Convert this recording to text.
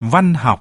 văn học.